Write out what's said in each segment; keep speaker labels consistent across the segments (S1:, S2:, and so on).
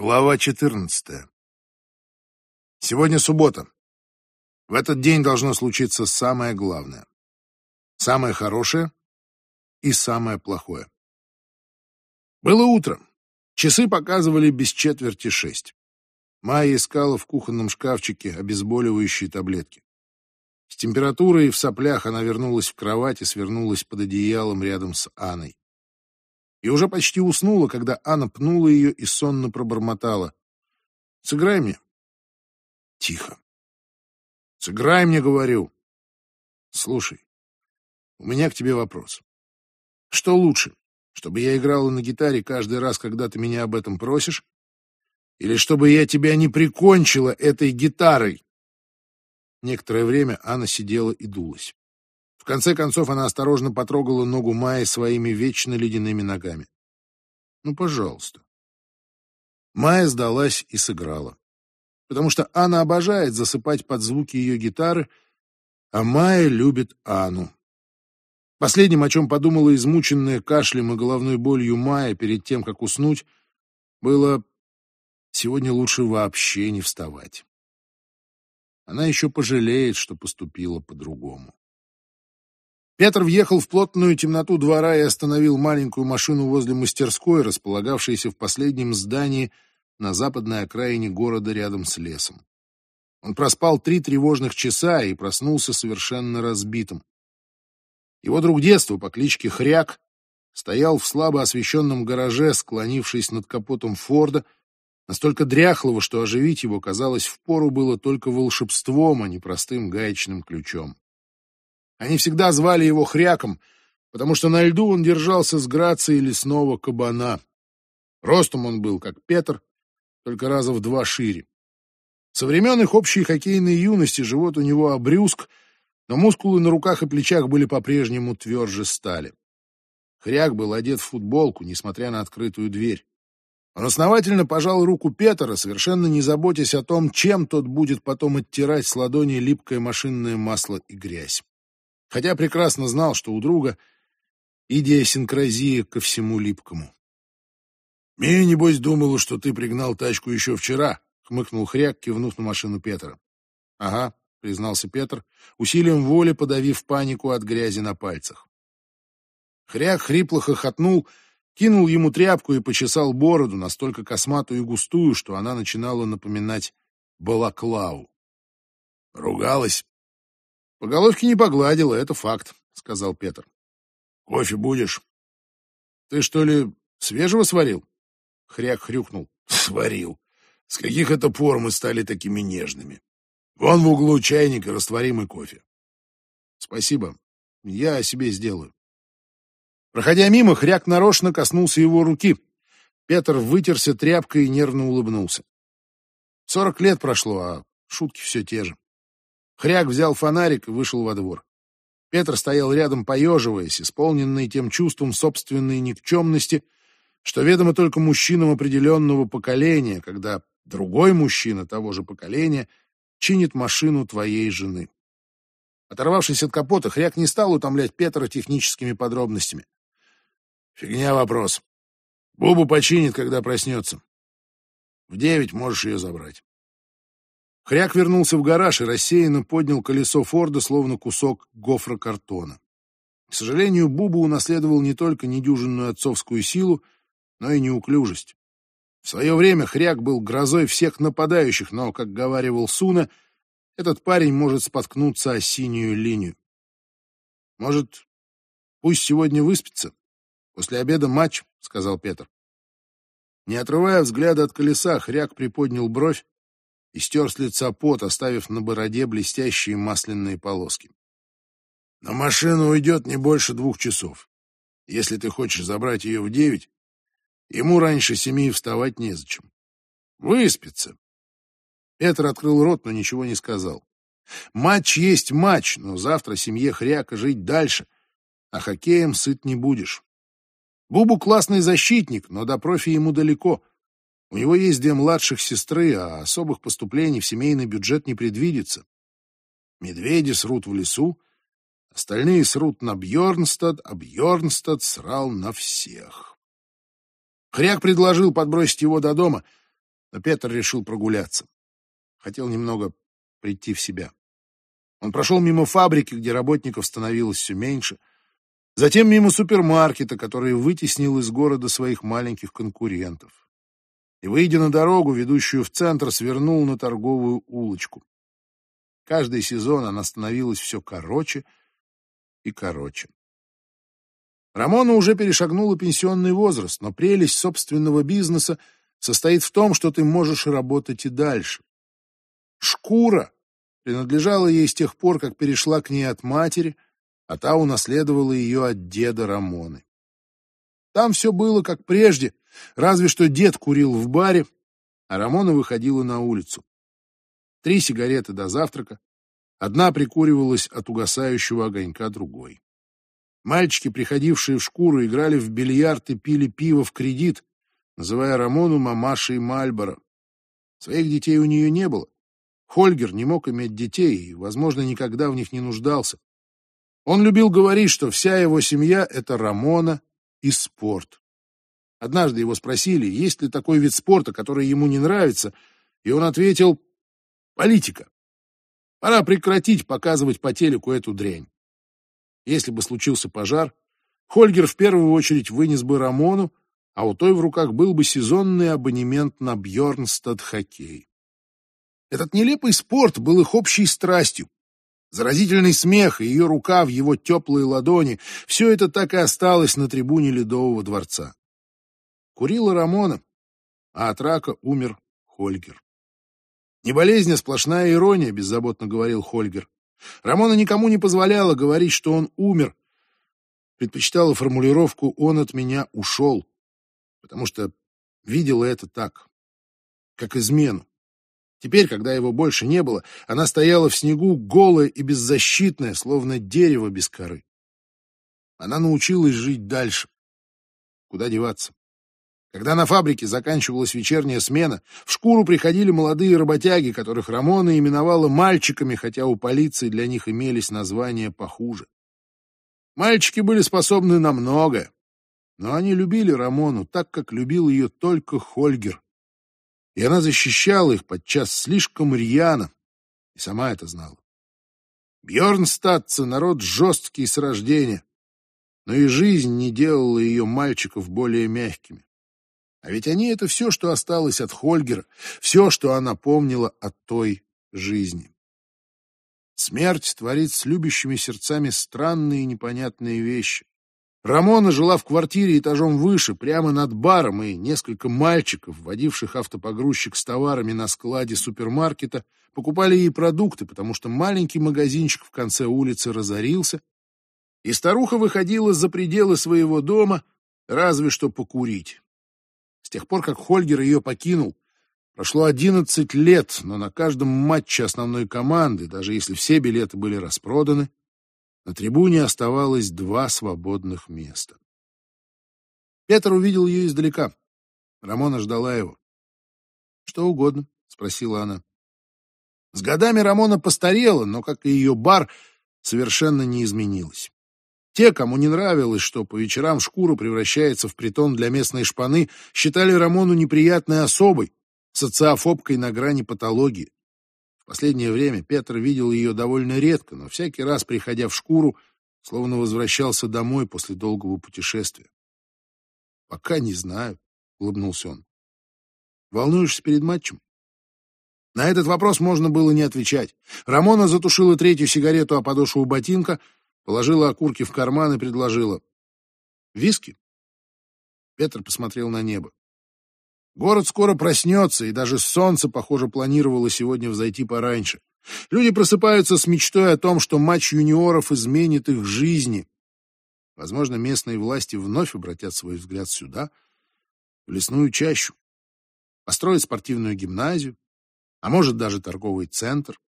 S1: Глава 14. Сегодня суббота. В этот день должно случиться самое главное. Самое хорошее и самое плохое. Было утро. Часы показывали без четверти шесть. Майя искала в кухонном шкафчике обезболивающие таблетки. С температурой в соплях она вернулась в кровать и свернулась под одеялом рядом с Анной и уже почти уснула, когда Анна пнула ее и сонно пробормотала. «Сыграй мне». «Тихо». «Сыграй мне, говорю». «Слушай, у меня к тебе вопрос. Что лучше, чтобы я играла на гитаре каждый раз, когда ты меня об этом просишь, или чтобы я тебя не прикончила этой гитарой?» Некоторое время Анна сидела и дулась конце концов она осторожно потрогала ногу Майи своими вечно ледяными ногами. «Ну, пожалуйста». Майя сдалась и сыграла. Потому что Анна обожает засыпать под звуки ее гитары, а Майя любит Анну. Последним, о чем подумала измученная кашлем и головной болью Майя перед тем, как уснуть, было «сегодня лучше вообще не вставать». Она еще пожалеет, что поступила по-другому. Петр въехал в плотную темноту двора и остановил маленькую машину возле мастерской, располагавшейся в последнем здании на западной окраине города рядом с лесом. Он проспал три тревожных часа и проснулся совершенно разбитым. Его друг детства по кличке Хряк стоял в слабо освещенном гараже, склонившись над капотом Форда, настолько дряхлого, что оживить его, казалось, впору было только волшебством, а не простым гаечным ключом. Они всегда звали его Хряком, потому что на льду он держался с грацией лесного кабана. Ростом он был, как Петр, только раза в два шире. Со времен их общей хоккейной юности живот у него обрюзг, но мускулы на руках и плечах были по-прежнему тверже стали. Хряк был одет в футболку, несмотря на открытую дверь. Он основательно пожал руку Петра, совершенно не заботясь о том, чем тот будет потом оттирать с ладони липкое машинное масло и грязь хотя прекрасно знал, что у друга идиосинкразия ко всему липкому. «Мия, небось, думала, что ты пригнал тачку еще вчера», — хмыкнул Хряк, кивнув на машину Петра. «Ага», — признался Петр, усилием воли подавив панику от грязи на пальцах. Хряк хрипло хохотнул, кинул ему тряпку и почесал бороду, настолько косматую и густую, что она начинала напоминать балаклаву. «Ругалась?» По головке не погладила, это факт, сказал Петр. Кофе будешь? Ты что ли свежего сварил? Хряк хрюкнул. Сварил. С каких это пор мы стали такими нежными? Вон в углу чайника растворимый кофе. Спасибо. Я о себе сделаю. Проходя мимо, хряк нарочно коснулся его руки. Петр вытерся тряпкой и нервно улыбнулся. Сорок лет прошло, а шутки все те же. Хряк взял фонарик и вышел во двор. Петр стоял рядом, поеживаясь, исполненный тем чувством собственной никчемности, что ведомо только мужчинам определенного поколения, когда другой мужчина того же поколения чинит машину твоей жены. Оторвавшись от капота, Хряк не стал утомлять Петра техническими подробностями. Фигня вопрос. Бубу починит, когда проснется. В девять можешь ее забрать. Хряк вернулся в гараж и рассеянно поднял колесо Форда, словно кусок гофрокартона. К сожалению, Буба унаследовал не только недюжинную отцовскую силу, но и неуклюжесть. В свое время Хряк был грозой всех нападающих, но, как говаривал Суна, этот парень может споткнуться о синюю линию. Может, пусть сегодня выспится? После обеда матч, — сказал Петр. Не отрывая взгляда от колеса, Хряк приподнял бровь, и стер с лица пот, оставив на бороде блестящие масляные полоски. На машину уйдет не больше двух часов. Если ты хочешь забрать ее в девять, ему раньше семи вставать незачем. Выспится. Петр открыл рот, но ничего не сказал. Матч есть матч, но завтра семье Хряка жить дальше, а хоккеем сыт не будешь. Бубу классный защитник, но до профи ему далеко — у него есть две младших сестры, а особых поступлений в семейный бюджет не предвидится. Медведи срут в лесу, остальные срут на Бьорнстад, а Бьорнстад срал на всех. Хряк предложил подбросить его до дома, Но Петр решил прогуляться. Хотел немного прийти в себя. Он прошел мимо фабрики, где работников становилось все меньше, затем мимо супермаркета, который вытеснил из города своих маленьких конкурентов. И, выйдя на дорогу, ведущую в центр, свернул на торговую улочку. Каждый сезон она становилась все короче и короче. Рамона уже перешагнула пенсионный возраст, но прелесть собственного бизнеса состоит в том, что ты можешь работать и дальше. Шкура принадлежала ей с тех пор, как перешла к ней от матери, а та унаследовала ее от деда Рамоны. Там все было как прежде, разве что дед курил в баре, а Рамона выходила на улицу. Три сигареты до завтрака, одна прикуривалась от угасающего огонька другой. Мальчики, приходившие в шкуру, играли в бильярд и пили пиво в кредит, называя Рамону мамашей Мальборо. Своих детей у нее не было, Хольгер не мог иметь детей и, возможно, никогда в них не нуждался. Он любил говорить, что вся его семья — это Рамона и спорт. Однажды его спросили, есть ли такой вид спорта, который ему не нравится, и он ответил «Политика. Пора прекратить показывать по телеку эту дрянь». Если бы случился пожар, Хольгер в первую очередь вынес бы Рамону, а у той в руках был бы сезонный абонемент на Бьорнстад хоккей. Этот нелепый спорт был их общей страстью. Заразительный смех и ее рука в его теплые ладони — все это так и осталось на трибуне Ледового дворца. Курила Рамона, а от рака умер Хольгер. «Не болезнь, а сплошная ирония», — беззаботно говорил Хольгер. Рамона никому не позволяла говорить, что он умер. Предпочитала формулировку «он от меня ушел», потому что видела это так, как измену. Теперь, когда его больше не было, она стояла в снегу голая и беззащитная, словно дерево без коры. Она научилась жить дальше. Куда деваться? Когда на фабрике заканчивалась вечерняя смена, в шкуру приходили молодые работяги, которых Рамона именовала мальчиками, хотя у полиции для них имелись названия похуже. Мальчики были способны на многое, но они любили Рамону так, как любил ее только Хольгер и она защищала их подчас слишком рьяно, и сама это знала. Бьернстадцы — народ жесткий с рождения, но и жизнь не делала ее мальчиков более мягкими. А ведь они — это все, что осталось от Хольгера, все, что она помнила от той жизни. Смерть творит с любящими сердцами странные и непонятные вещи. Рамона жила в квартире этажом выше, прямо над баром, и несколько мальчиков, водивших автопогрузчик с товарами на складе супермаркета, покупали ей продукты, потому что маленький магазинчик в конце улицы разорился, и старуха выходила за пределы своего дома, разве что покурить. С тех пор, как Хольгер ее покинул, прошло одиннадцать лет, но на каждом матче основной команды, даже если все билеты были распроданы, на трибуне оставалось два свободных места. Петр увидел ее издалека. Рамона ждала его. «Что угодно», — спросила она. С годами Рамона постарела, но, как и ее бар, совершенно не изменилась. Те, кому не нравилось, что по вечерам шкура превращается в притон для местной шпаны, считали Рамону неприятной особой, социофобкой на грани патологии последнее время Петр видел ее довольно редко, но всякий раз, приходя в шкуру, словно возвращался домой после долгого путешествия. «Пока не знаю», — улыбнулся он. «Волнуешься перед матчем?» На этот вопрос можно было не отвечать. Рамона затушила третью сигарету о подошву ботинка, положила окурки в карман и предложила. «Виски?» Петр посмотрел на небо. Город скоро проснется, и даже солнце, похоже, планировало сегодня взойти пораньше. Люди просыпаются с мечтой о том, что матч юниоров изменит их жизни. Возможно, местные власти вновь обратят свой взгляд сюда, в лесную чащу, построят спортивную гимназию, а может даже торговый центр,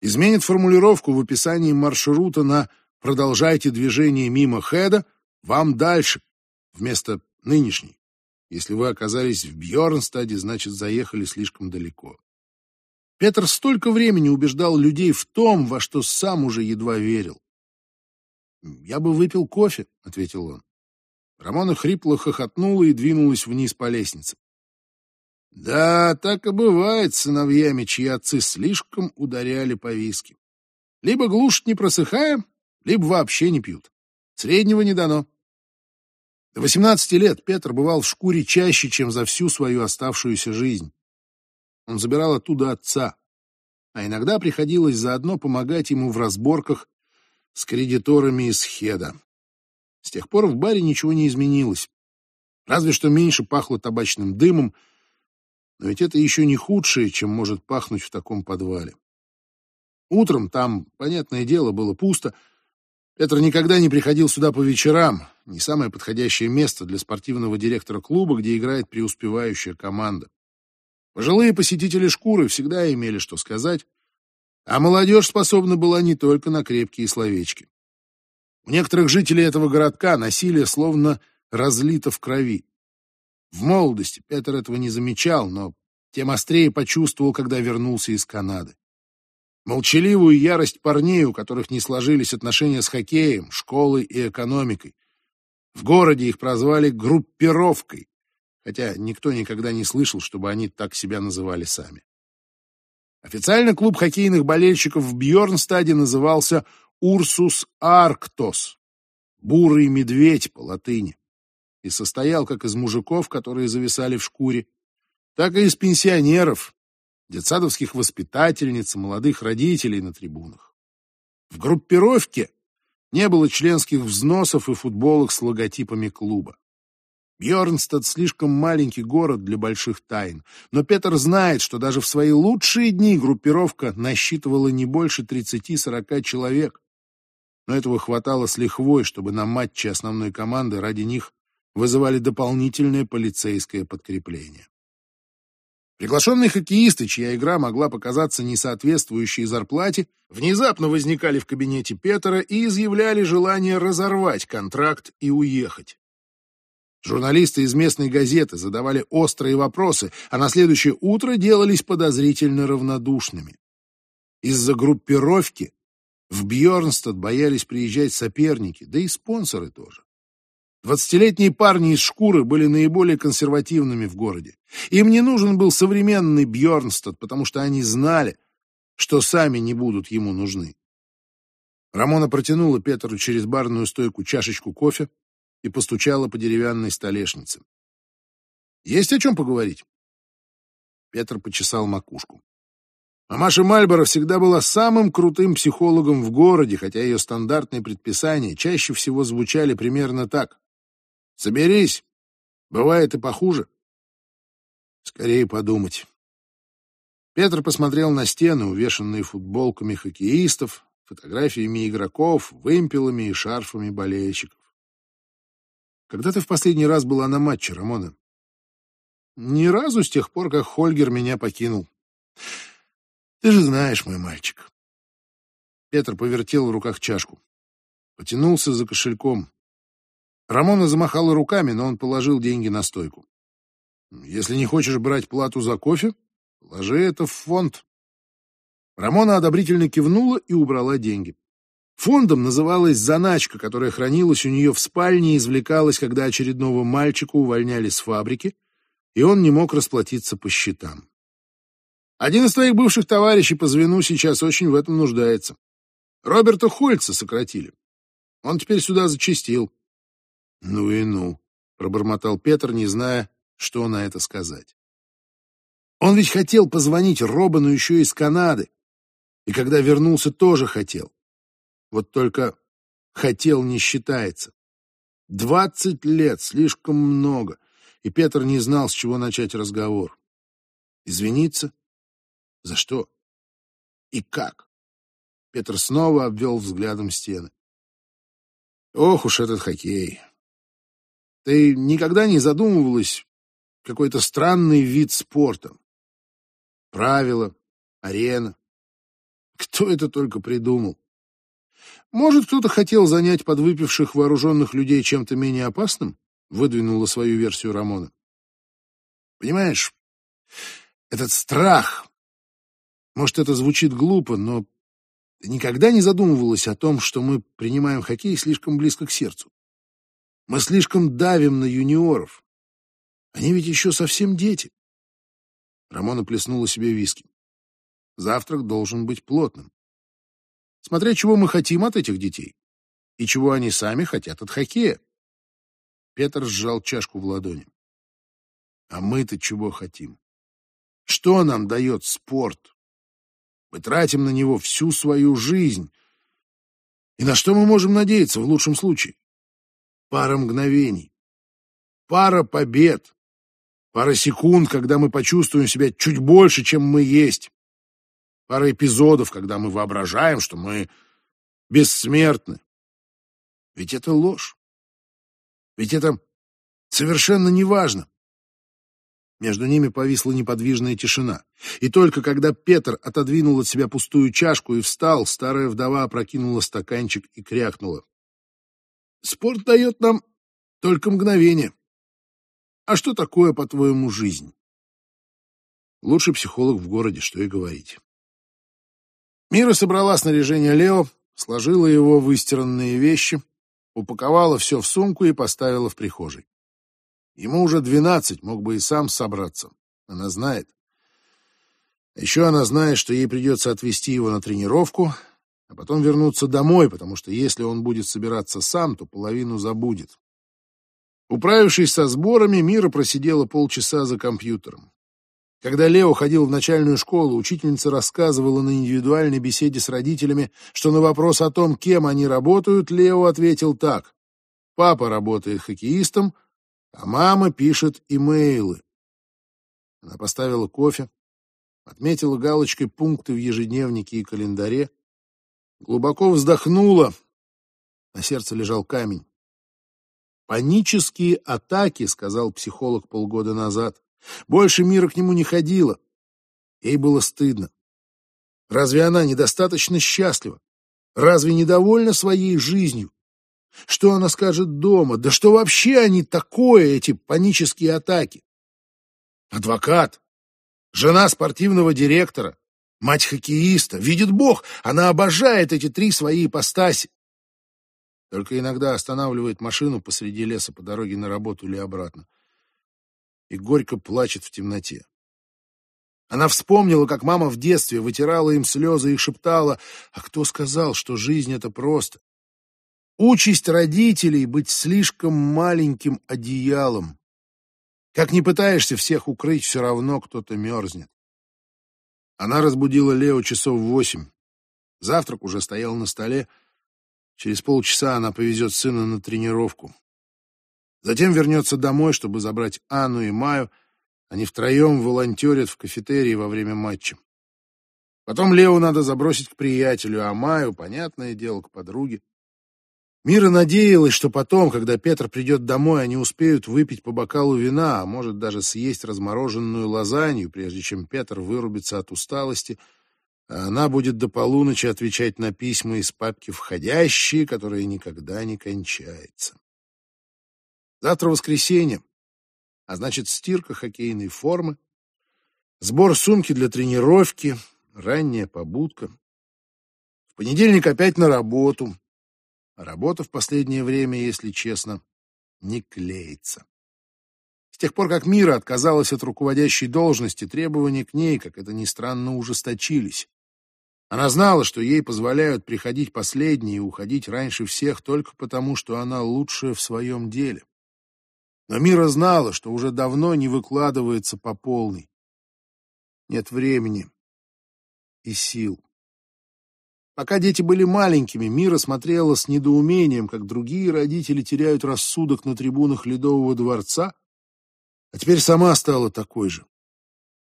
S1: изменит формулировку в описании маршрута на «продолжайте движение мимо Хеда, вам дальше» вместо нынешней. Если вы оказались в Бьорнстаде, значит, заехали слишком далеко. Петр столько времени убеждал людей в том, во что сам уже едва верил. «Я бы выпил кофе», — ответил он. Рамона хрипло хохотнула и двинулась вниз по лестнице. Да, так и бывает с сыновьями, чьи отцы слишком ударяли по виски. Либо глушат не просыхая, либо вообще не пьют. Среднего не дано. До 18 лет Петр бывал в шкуре чаще, чем за всю свою оставшуюся жизнь. Он забирал оттуда отца, а иногда приходилось заодно помогать ему в разборках с кредиторами из Хеда. С тех пор в баре ничего не изменилось. Разве что меньше пахло табачным дымом, но ведь это еще не худшее, чем может пахнуть в таком подвале. Утром там, понятное дело, было пусто. Петр никогда не приходил сюда по вечерам. Не самое подходящее место для спортивного директора клуба, где играет преуспевающая команда. Пожилые посетители шкуры всегда имели что сказать, а молодежь способна была не только на крепкие словечки. У некоторых жителей этого городка насилие словно разлито в крови. В молодости Петр этого не замечал, но тем острее почувствовал, когда вернулся из Канады. Молчаливую ярость парней, у которых не сложились отношения с хоккеем, школой и экономикой. В городе их прозвали группировкой, хотя никто никогда не слышал, чтобы они так себя называли сами. Официально клуб хоккейных болельщиков в Бьорнстаде назывался «Урсус Арктос» — «бурый медведь» по латыни, и состоял как из мужиков, которые зависали в шкуре, так и из пенсионеров, детсадовских воспитательниц, молодых родителей на трибунах. В группировке не было членских взносов и футболок с логотипами клуба. Бьорнстад слишком маленький город для больших тайн, но Петр знает, что даже в свои лучшие дни группировка насчитывала не больше 30-40 человек. Но этого хватало с лихвой, чтобы на матче основной команды ради них вызывали дополнительное полицейское подкрепление. Приглашенные хоккеисты, чья игра могла показаться несоответствующей зарплате, внезапно возникали в кабинете Петера и изъявляли желание разорвать контракт и уехать. Журналисты из местной газеты задавали острые вопросы, а на следующее утро делались подозрительно равнодушными. Из-за группировки в Бьорнстад боялись приезжать соперники, да и спонсоры тоже. Двадцатилетние парни из шкуры были наиболее консервативными в городе. Им не нужен был современный Бьорнстад, потому что они знали, что сами не будут ему нужны. Рамона протянула Петру через барную стойку чашечку кофе, и постучала по деревянной столешнице. «Есть о чем поговорить?» Петр почесал макушку. Мамаша Мальборо всегда была самым крутым психологом в городе, хотя ее стандартные предписания чаще всего звучали примерно так. «Соберись, бывает и похуже». Скорее подумать. Петр посмотрел на стены, увешанные футболками хоккеистов, фотографиями игроков, вымпелами и шарфами болельщиков. Когда ты в последний раз была на матче, Рамона? Ни разу с тех пор, как Хольгер меня покинул. Ты же знаешь, мой мальчик. Петр повертел в руках чашку. Потянулся за кошельком. Рамона замахала руками, но он положил деньги на стойку. Если не хочешь брать плату за кофе, положи это в фонд. Рамона одобрительно кивнула и убрала деньги. Фондом называлась заначка, которая хранилась у нее в спальне и извлекалась, когда очередного мальчика увольняли с фабрики, и он не мог расплатиться по счетам. Один из твоих бывших товарищей по звену сейчас очень в этом нуждается. Роберта Хольца сократили. Он теперь сюда зачистил. Ну и ну, пробормотал Петр, не зная, что на это сказать. Он ведь хотел позвонить Робану еще из Канады. И когда вернулся, тоже хотел. Вот только хотел не считается. Двадцать лет, слишком много, и Петр не знал, с чего начать разговор. Извиниться? За что? И как? Петр снова обвел взглядом стены. Ох уж этот хоккей. Ты никогда не задумывалась какой-то странный вид спорта? Правила, арена. Кто это только придумал? Может, кто-то хотел занять подвыпивших вооруженных людей чем-то менее опасным? Выдвинула свою версию Рамона. Понимаешь, этот страх, может, это звучит глупо, но ты никогда не задумывалась о том, что мы принимаем хоккей слишком близко к сердцу. Мы слишком давим на юниоров. Они ведь еще совсем дети. Рамона плеснула себе виски. Завтрак должен быть плотным. Смотря чего мы хотим от этих детей и чего они сами хотят от хоккея. Петр сжал чашку в ладони. А мы-то чего хотим? Что нам дает спорт? Мы тратим на него всю свою жизнь. И на что мы можем надеяться в лучшем случае? Пара мгновений, пара побед, пара секунд, когда мы почувствуем себя чуть больше, чем мы есть, пара эпизодов, когда мы воображаем, что мы бессмертны. Ведь это ложь. Ведь это совершенно неважно. Между ними повисла неподвижная тишина. И только когда Петр отодвинул от себя пустую чашку и встал, старая вдова опрокинула стаканчик и крякнула. «Спорт дает нам только мгновение. А что такое, по-твоему, жизнь?» Лучший психолог в городе, что и говорить. Мира собрала снаряжение Лео, сложила его в выстиранные вещи, упаковала все в сумку и поставила в прихожей. Ему уже двенадцать, мог бы и сам собраться. Она знает. Еще она знает, что ей придется отвезти его на тренировку, а потом вернуться домой, потому что если он будет собираться сам, то половину забудет. Управившись со сборами, Мира просидела полчаса за компьютером. Когда Лео ходил в начальную школу, учительница рассказывала на индивидуальной беседе с родителями, что на вопрос о том, кем они работают, Лео ответил так. Папа работает хоккеистом, а мама пишет имейлы. Она поставила кофе, отметила галочкой пункты в ежедневнике и календаре, глубоко вздохнула, на сердце лежал камень. «Панические атаки», — сказал психолог полгода назад. Больше мира к нему не ходила. Ей было стыдно. Разве она недостаточно счастлива? Разве недовольна своей жизнью? Что она скажет дома? Да что вообще они такое, эти панические атаки? Адвокат, жена спортивного директора, мать хоккеиста. Видит Бог, она обожает эти три свои ипостаси. Только иногда останавливает машину посреди леса по дороге на работу или обратно. И горько плачет в темноте. Она вспомнила, как мама в детстве вытирала им слезы и шептала, «А кто сказал, что жизнь — это просто? Участь родителей быть слишком маленьким одеялом. Как не пытаешься всех укрыть, все равно кто-то мерзнет. Она разбудила Лео часов в восемь. Завтрак уже стоял на столе. Через полчаса она повезет сына на тренировку. Затем вернется домой, чтобы забрать Анну и Маю. Они втроем волонтерят в кафетерии во время матча. Потом Лео надо забросить к приятелю, а Маю, понятное дело, к подруге. Мира надеялась, что потом, когда Петр придет домой, они успеют выпить по бокалу вина, а может даже съесть размороженную лазанью, прежде чем Петр вырубится от усталости, а она будет до полуночи отвечать на письма из папки «Входящие», которая никогда не кончается. Завтра воскресенье, а значит стирка хоккейной формы, сбор сумки для тренировки, ранняя побудка. В понедельник опять на работу, работа в последнее время, если честно, не клеится. С тех пор, как Мира отказалась от руководящей должности, требования к ней, как это ни странно, ужесточились. Она знала, что ей позволяют приходить последней и уходить раньше всех только потому, что она лучшая в своем деле. Но Мира знала, что уже давно не выкладывается по полной. Нет времени и сил. Пока дети были маленькими, Мира смотрела с недоумением, как другие родители теряют рассудок на трибунах Ледового дворца, а теперь сама стала такой же.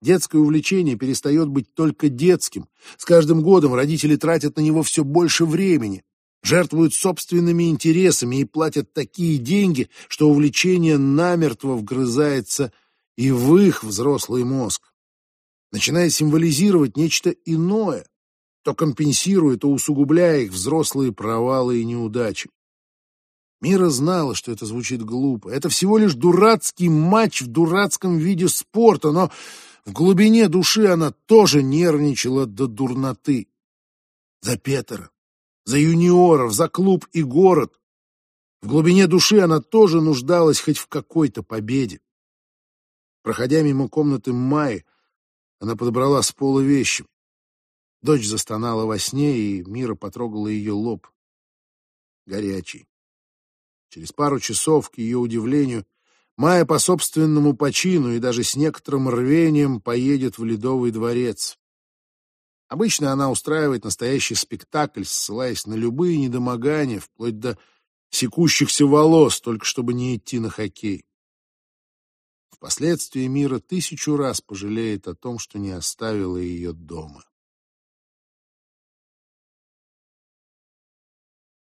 S1: Детское увлечение перестает быть только детским. С каждым годом родители тратят на него все больше времени, жертвуют собственными интересами и платят такие деньги, что увлечение намертво вгрызается и в их взрослый мозг, начинает символизировать нечто иное, то компенсируя, то усугубляя их взрослые провалы и неудачи. Мира знала, что это звучит глупо. Это всего лишь дурацкий матч в дурацком виде спорта, но в глубине души она тоже нервничала до дурноты. За Петера, за юниоров, за клуб и город. В глубине души она тоже нуждалась хоть в какой-то победе. Проходя мимо комнаты Майи, Она подобрала с пола вещи. Дочь застонала во сне, и Мира потрогала ее лоб. Горячий. Через пару часов, к ее удивлению, Майя по собственному почину и даже с некоторым рвением поедет в Ледовый дворец. Обычно она устраивает настоящий спектакль, ссылаясь на любые недомогания, вплоть до секущихся волос, только чтобы не идти на хоккей. Впоследствии Мира тысячу раз пожалеет о том, что не оставила ее дома.